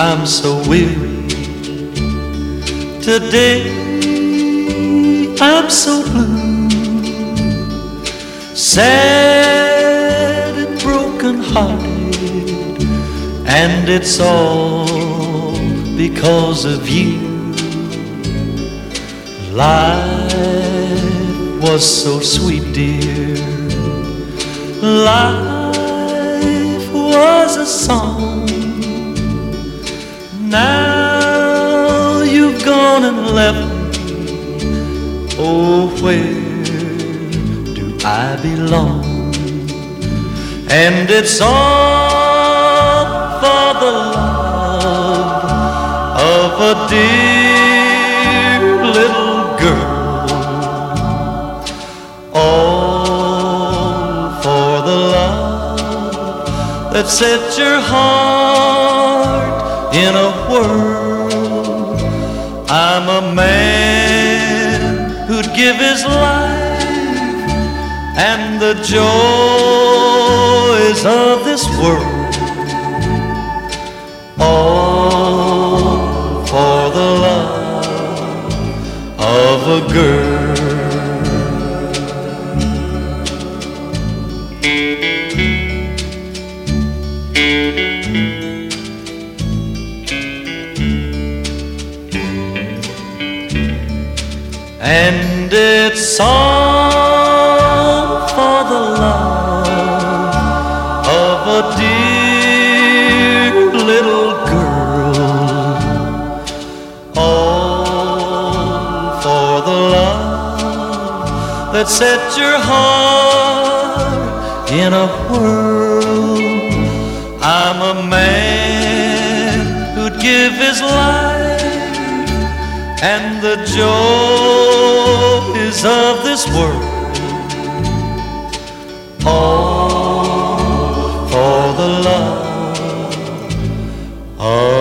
I'm so weary. Today I'm so blue, sad and broken hearted, and it's all because of you. Life was so sweet, dear. Life song. Now you've gone and left me. Oh, where do I belong? And it's all for the love of a dear little girl. All for the love that set your heart in a whirl. I'm a man who'd give his life and the joys of this world. All for the love of a girl. And it's all for the love of a dear little girl. All for the love that set your heart in a whirl. I'm a man who'd give his life, and the joy is of this world. All for the love of.